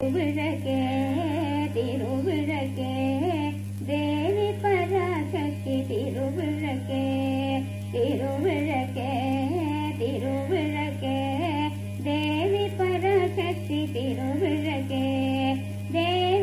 ಉಗುಳಕ್ಕೆ ತಿರುಗುಳಕ್ಕೆ ದೇವಿ ಪರಾಶಕ್ತಿ ತಿರುಗುಳಕ್ಕೆ ತಿರುಗುಳಕ್ಕೆ ತಿರುಗುಳಕ್ಕೆ ದೇವಿ ಪರಾಶಕ್ತಿ ತಿರುಗುಳಕ್ಕೆ ದೇವಿ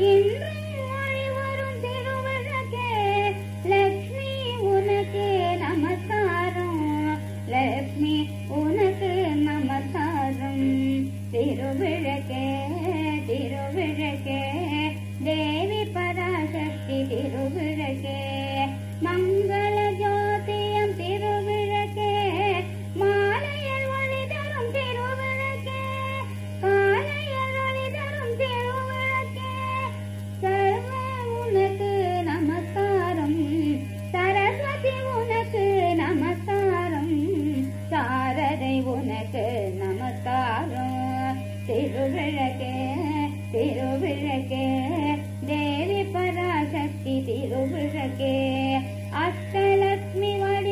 என்று கதைவுனக்கு நமஸ்காரம் திருவிழக்கே திருவிழக்கே தேவி பராசக்தி திருவிழக்கே அஷ்டலக்ஷ்மி வடி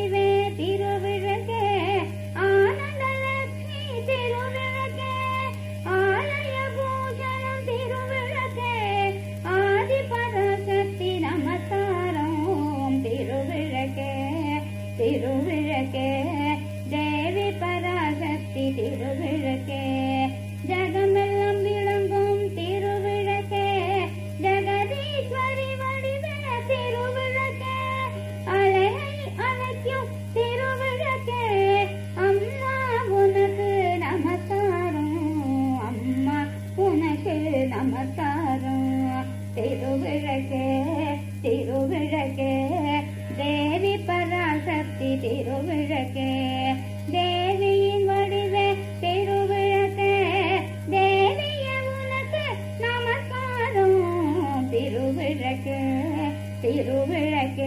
திருவிழக்க தேவியின் வடிவ திருவிழக்க தேவிய உனக்கு நமஸ்காரம். திருவிழக்க திருவிழக்க